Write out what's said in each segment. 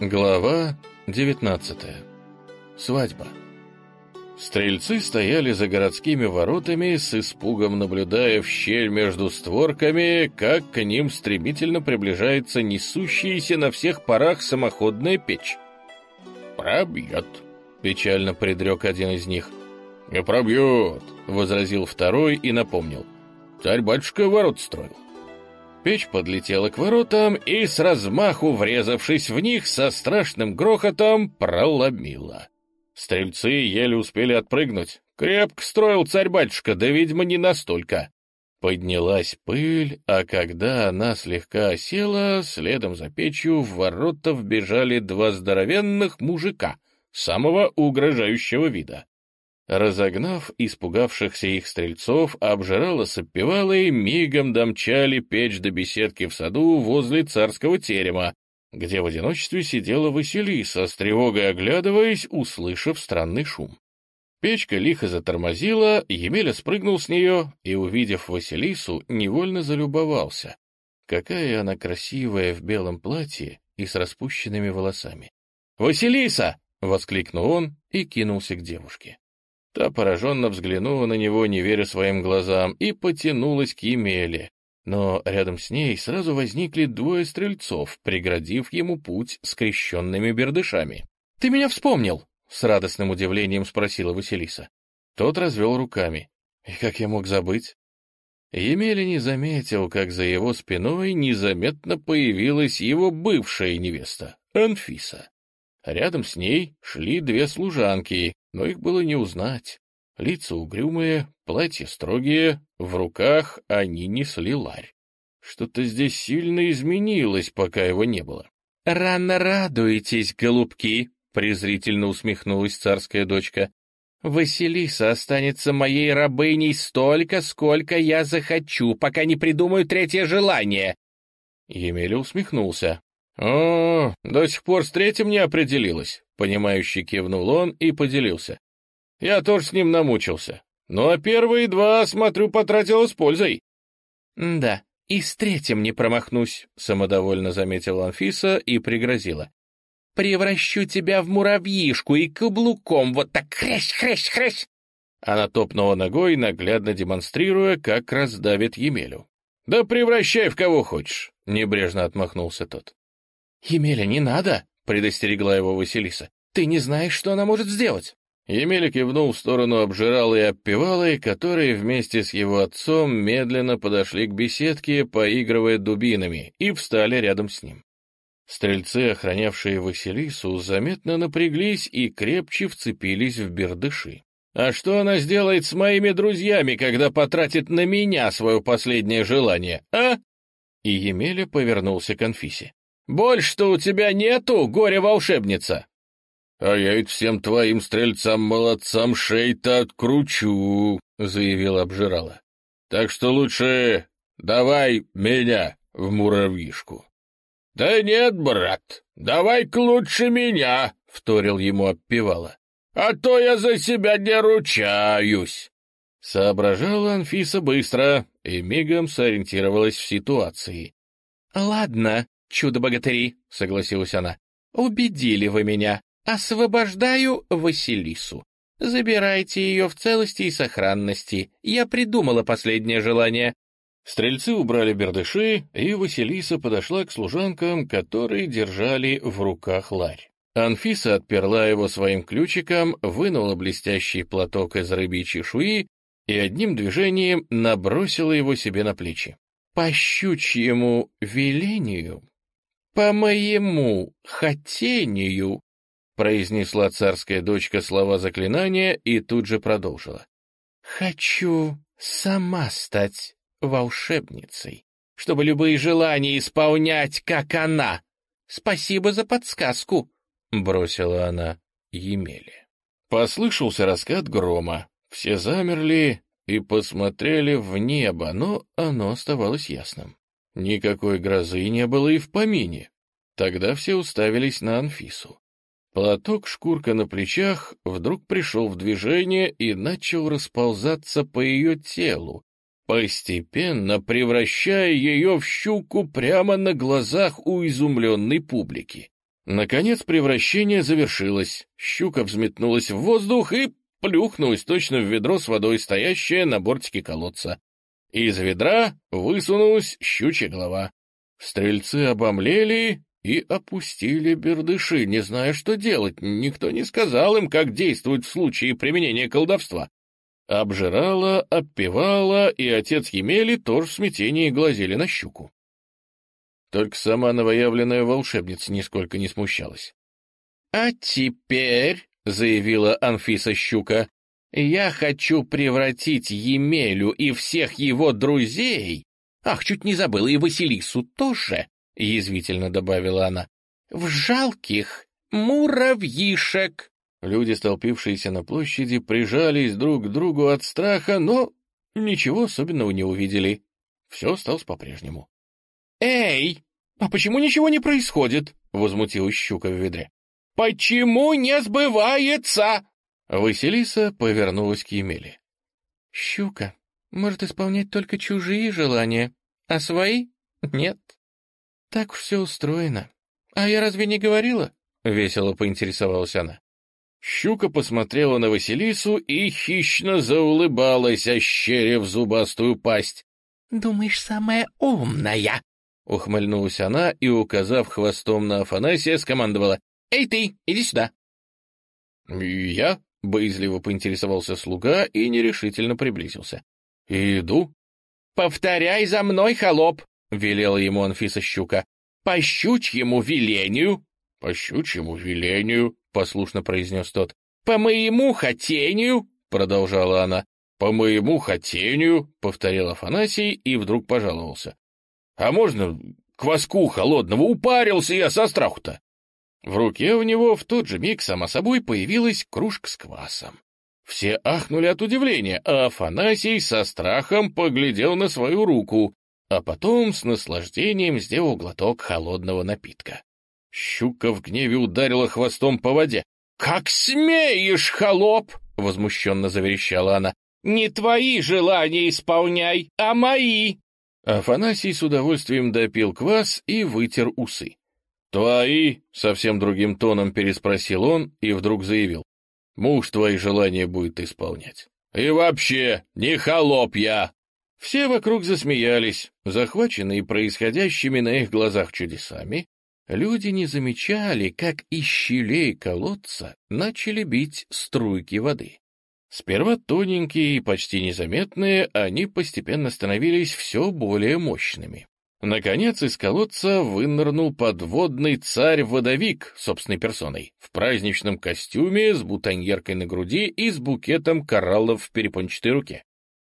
Глава 19. Свадьба. Стрельцы стояли за городскими воротами, с испугом наблюдая в щель между створками, как к ним стремительно приближается несущаяся на всех парах самоходная печь. «Пробьет», — печально предрек один из них. «Не пробьет», — возразил второй и напомнил. «Царь-батюшка ворот строил». Печь подлетела к воротам и, с размаху врезавшись в них, со страшным грохотом проломила. Стрельцы еле успели отпрыгнуть. Крепко строил царь-батюшка, да, видимо, не настолько. Поднялась пыль, а когда она слегка осела, следом за печью в ворота вбежали два здоровенных мужика, самого угрожающего вида. Разогнав испугавшихся их стрельцов, обжирало сопевалые мигом домчали печь до беседки в саду возле царского терема, где в одиночестве сидела Василиса, с тревогой оглядываясь, услышав странный шум. Печка лихо затормозила, Емеля спрыгнул с нее и, увидев Василису, невольно залюбовался. Какая она красивая в белом платье и с распущенными волосами. «Василиса!» — воскликнул он и кинулся к девушке. Та пораженно взглянула на него, не веря своим глазам, и потянулась к Емеле. Но рядом с ней сразу возникли двое стрельцов, преградив ему путь скрещенными бердышами. — Ты меня вспомнил? — с радостным удивлением спросила Василиса. Тот развел руками. — И как я мог забыть? Емеля не заметил, как за его спиной незаметно появилась его бывшая невеста, Анфиса. Рядом с ней шли две служанки, но их было не узнать. Лица угрюмые, платья строгие, в руках они несли ларь. Что-то здесь сильно изменилось, пока его не было. — Рано радуетесь, голубки! — презрительно усмехнулась царская дочка. — Василиса останется моей рабыней столько, сколько я захочу, пока не придумаю третье желание. Емеля усмехнулся. «О, до сих пор с третьим не определилась», — понимающий кивнул он и поделился. «Я тоже с ним намучился. Ну а первые два, смотрю, потратила с пользой». «Да, и с третьим не промахнусь», — самодовольно заметила Анфиса и пригрозила. «Превращу тебя в муравьишку и каблуком вот так хрясь-хрясь-хрясь!» Она топнула ногой, наглядно демонстрируя, как раздавит Емелю. «Да превращай в кого хочешь», — небрежно отмахнулся тот. «Емеля, не надо!» — предостерегла его Василиса. «Ты не знаешь, что она может сделать!» Емеля кивнул в сторону обжирала и обпевалой, которые вместе с его отцом медленно подошли к беседке, поигрывая дубинами, и встали рядом с ним. Стрельцы, охранявшие Василису, заметно напряглись и крепче вцепились в бердыши. «А что она сделает с моими друзьями, когда потратит на меня свое последнее желание, а?» И Емеля повернулся к Анфисе. Больше-то у тебя нету, горе-волшебница!» «А я ведь всем твоим стрельцам-молодцам шей-то откручу», — заявил обжирала. «Так что лучше давай меня в муравьишку». «Да нет, брат, давай-ка лучше меня», — вторил ему обпевала. «А то я за себя не ручаюсь». Соображала Анфиса быстро и мигом сориентировалась в ситуации. «Ладно, «Чудо-богатыри», — согласилась она. «Убедили вы меня. Освобождаю Василису. Забирайте ее в целости и сохранности. Я придумала последнее желание». Стрельцы убрали бердыши, и Василиса подошла к служанкам, которые держали в руках ларь. Анфиса отперла его своим ключиком, вынула блестящий платок из рыбьей чешуи и одним движением набросила его себе на плечи. По щучьему велению «По моему хотению», — произнесла царская дочка слова заклинания и тут же продолжила. «Хочу сама стать волшебницей, чтобы любые желания исполнять, как она. Спасибо за подсказку», — бросила она Емеле. Послышался раскат грома. Все замерли и посмотрели в небо, но оно оставалось ясным. Никакой грозы не было и в помине. Тогда все уставились на Анфису. Платок шкурка на плечах вдруг пришел в движение и начал расползаться по ее телу, постепенно превращая ее в щуку прямо на глазах у изумленной публики. Наконец превращение завершилось. Щука взметнулась в воздух и плюхнулась точно в ведро с водой, стоящее на бортике колодца. Из ведра высунулась щучья голова. Стрельцы обомлели и опустили бердыши, не зная, что делать. Никто не сказал им, как действовать в случае применения колдовства. Обжирала, обпевала, и отец Емели тоже в смятении глазели на щуку. Только сама новоявленная волшебница нисколько не смущалась. — А теперь, — заявила Анфиса Щука, — я хочу превратить Емелю и всех его друзей... Ах, чуть не забыла, и Василису тоже, — язвительно добавила она, — в жалких муравьишек. Люди, столпившиеся на площади, прижались друг к другу от страха, но ничего особенного не увидели. Все осталось по-прежнему. «Эй, а почему ничего не происходит?» — возмутилась щука в ведре. «Почему не сбывается?» Василиса повернулась к Емеле. «Щука может исполнять только чужие желания, а свои — нет. Так все устроено. А я разве не говорила?» — весело поинтересовалась она. Щука посмотрела на Василису и хищно заулыбалась, ощерив зубастую пасть. «Думаешь, самая умная?» Ухмыльнулась она и, указав хвостом на Афанасия, скомандовала. «Эй ты, иди сюда!» «Я?» — боязливо поинтересовался слуга и нерешительно приблизился. «Иду». «Повторяй за мной, холоп!» — велела ему Анфиса Щука. «По щучьему велению!» «По щучьему велению!» — послушно произнес тот. «По моему хотению!» — продолжала она. «По моему хотению!» — повторил Афанасий и вдруг пожаловался. «А можно кваску холодного? Упарился я со страху-то!» В руке у него в тот же миг, само собой, появилась кружка с квасом. Все ахнули от удивления, а Афанасий со страхом поглядел на свою руку, а потом с наслаждением сделал глоток холодного напитка. Щука в гневе ударила хвостом по воде. «Как смеешь, холоп!» — возмущенно заверещала она. «Не твои желания исполняй, а мои!» Афанасий с удовольствием допил квас и вытер усы. «Твои?» — совсем другим тоном переспросил он и вдруг заявил. «Муж твои желания будет исполнять. И вообще, не холоп я!» Все вокруг засмеялись, захваченные происходящими на их глазах чудесами, люди не замечали, как из щелей колодца начали бить струйки воды. Сперва тоненькие и почти незаметные, они постепенно становились все более мощными. Наконец из колодца вынырнул подводный царь-водовик собственной персоной, в праздничном костюме с бутоньеркой на груди и с букетом кораллов в перепончатой руке.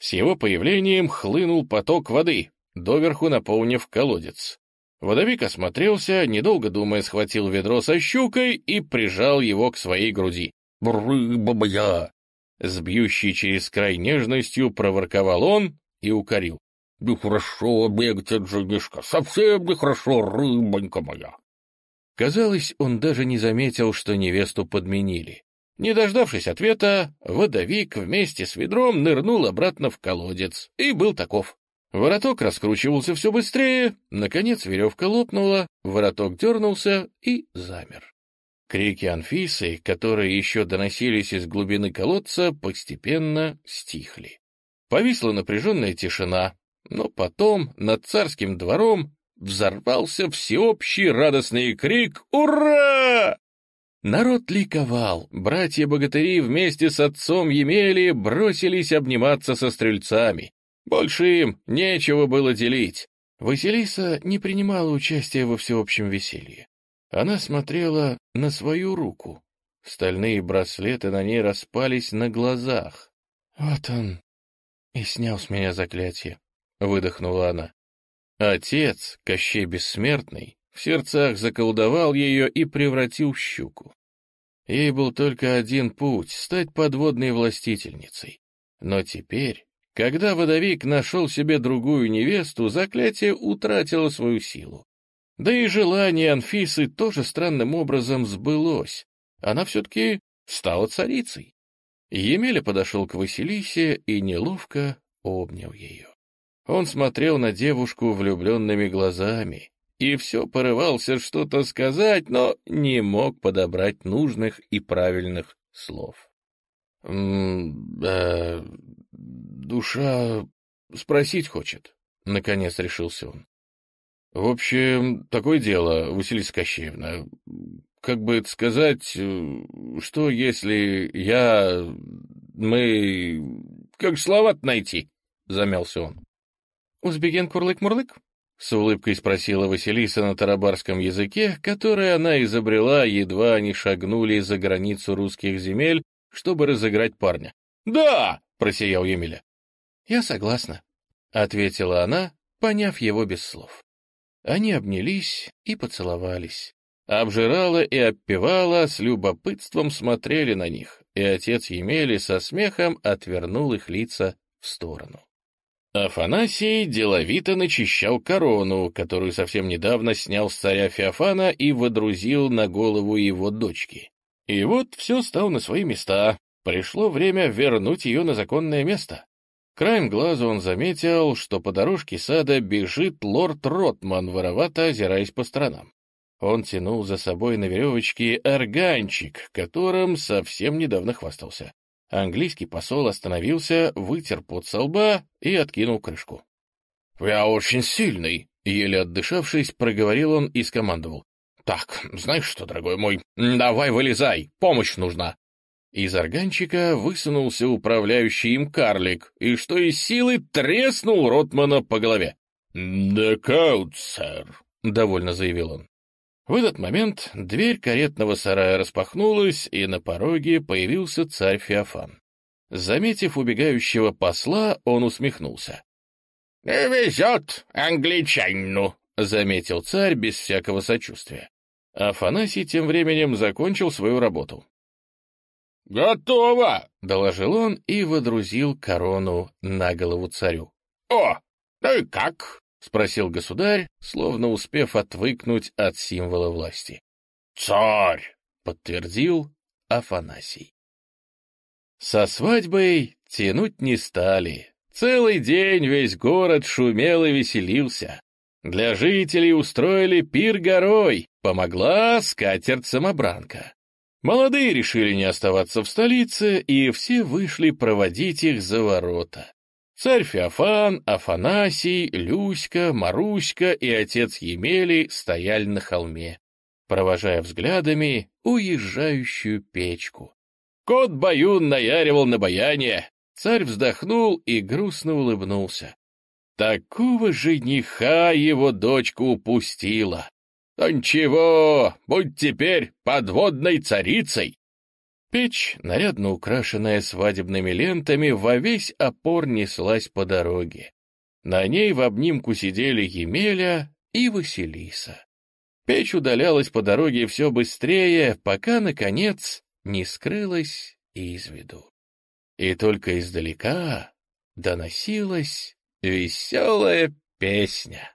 С его появлением хлынул поток воды, доверху наполнив колодец. Водовик осмотрелся, недолго думая, схватил ведро со щукой и прижал его к своей груди. «Бры-баба-я!» С бьющей через край нежностью проворковал он и укорил. «Нехорошо бегать от женишка, совсем нехорошо, рыбонька моя!» Казалось, он даже не заметил, что невесту подменили. Не дождавшись ответа, водовик вместе с ведром нырнул обратно в колодец и был таков. Вороток раскручивался все быстрее, наконец веревка лопнула, вороток дернулся и замер. Крики Анфисы, которые еще доносились из глубины колодца, постепенно стихли. Повисла напряженная тишина, но потом над царским двором взорвался всеобщий радостный крик «Ура!». Народ ликовал, братья-богатыри вместе с отцом Емели бросились обниматься со стрельцами. Больше им нечего было делить. Василиса не принимала участия во всеобщем веселье. Она смотрела на свою руку. Стальные браслеты на ней распались на глазах. «Вот он и снял с меня заклятие», — выдохнула она. Отец, Кощей Бессмертный, в сердцах заколдовал ее и превратил в щуку. Ей был только один путь — стать подводной властительницей. Но теперь, когда водовик нашел себе другую невесту, заклятие утратило свою силу. Да и желание Анфисы тоже странным образом сбылось. Она все-таки стала царицей. Емеля подошел к Василисе и неловко обнял ее. Он смотрел на девушку влюбленными глазами, и все порывался что-то сказать, но не мог подобрать нужных и правильных слов. «М -э, «Душа спросить хочет», — наконец решился он. «В общем, такое дело, Василиса Кощеевна. Как бы это сказать, э, что если я... мы... как слова найти?» — замялся он. «Узбеген курлык-мурлык?» — с улыбкой спросила Василиса на тарабарском языке, который она изобрела, едва они шагнули за границу русских земель, чтобы разыграть парня. «Да!» — просиял Емеля. «Я согласна», — ответила она, поняв его без слов. Они обнялись и поцеловались. Обжирала и обпевала, с любопытством смотрели на них, и отец Емели со смехом отвернул их лица в сторону. Афанасий деловито начищал корону, которую совсем недавно снял с царя Феофана и водрузил на голову его дочки. И вот все стало на свои места. Пришло время вернуть ее на законное место. Краем глаза он заметил, что по дорожке сада бежит лорд Ротман, воровато озираясь по сторонам. Он тянул за собой на веревочке органчик, которым совсем недавно хвастался. Английский посол остановился, вытер пот со лба и откинул крышку. «Я очень сильный», — еле отдышавшись, проговорил он и скомандовал. «Так, знаешь что, дорогой мой, давай вылезай, помощь нужна». Из органчика высунулся управляющий им карлик, и что из силы треснул Ротмана по голове. «Нокаут, сэр», — довольно заявил он. В этот момент дверь каретного сарая распахнулась, и на пороге появился царь Феофан. Заметив убегающего посла, он усмехнулся. — Везет англичанину, — заметил царь без всякого сочувствия. Афанасий тем временем закончил свою работу. «Готово!» — доложил он и водрузил корону на голову царю. «О, ну и как?» — спросил государь, словно успев отвыкнуть от символа власти. «Царь!» — подтвердил Афанасий. Со свадьбой тянуть не стали. Целый день весь город шумел и веселился. Для жителей устроили пир горой, помогла скатерть-самобранка. Молодые решили не оставаться в столице, и все вышли проводить их за ворота. Царь Феофан, Афанасий, Люська, Маруська и отец Емелий стояли на холме, провожая взглядами уезжающую печку. Кот Баюн наяривал на баяне. Царь вздохнул и грустно улыбнулся. Такого жениха его дочка упустила. А ничего, будь теперь подводной царицей. Печь, нарядно украшенная свадебными лентами, во весь опор неслась по дороге. На ней в обнимку сидели Емеля и Василиса. Печь удалялась по дороге все быстрее, пока, наконец, не скрылась из виду. И только издалека доносилась веселая песня.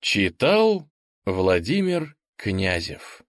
Читал Владимир Князев